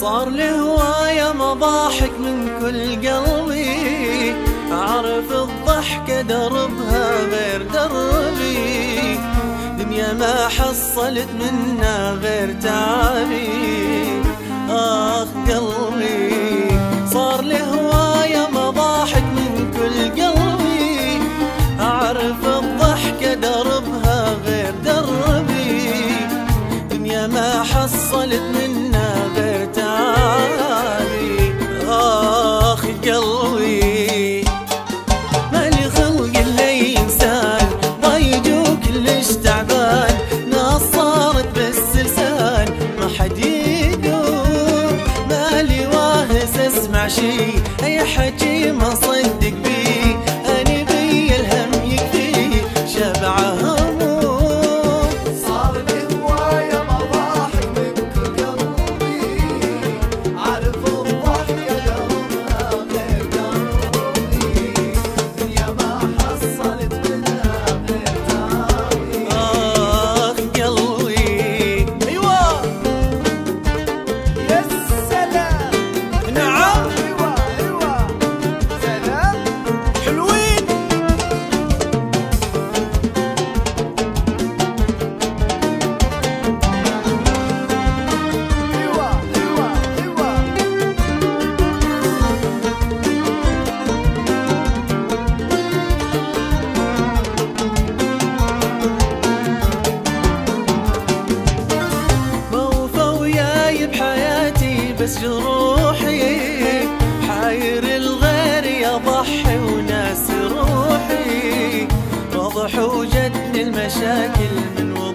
صار لهواية مضاحك من كل قلبي. أعرف الضحكة دربها غير دربي. دنيا ما حصلت منها غير تعالي آخ قلبي صار لهواية مضاحك من كل قلبي. أعرف الضحكة دربها غير دربي. دنيا ما حصلت منها الحاشي اي حكي ما صدق بيه بس جروحي حاير الغير يا ضحي وناس روحي. واضح وجدني المشاكل من وراء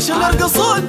العشر يرقصون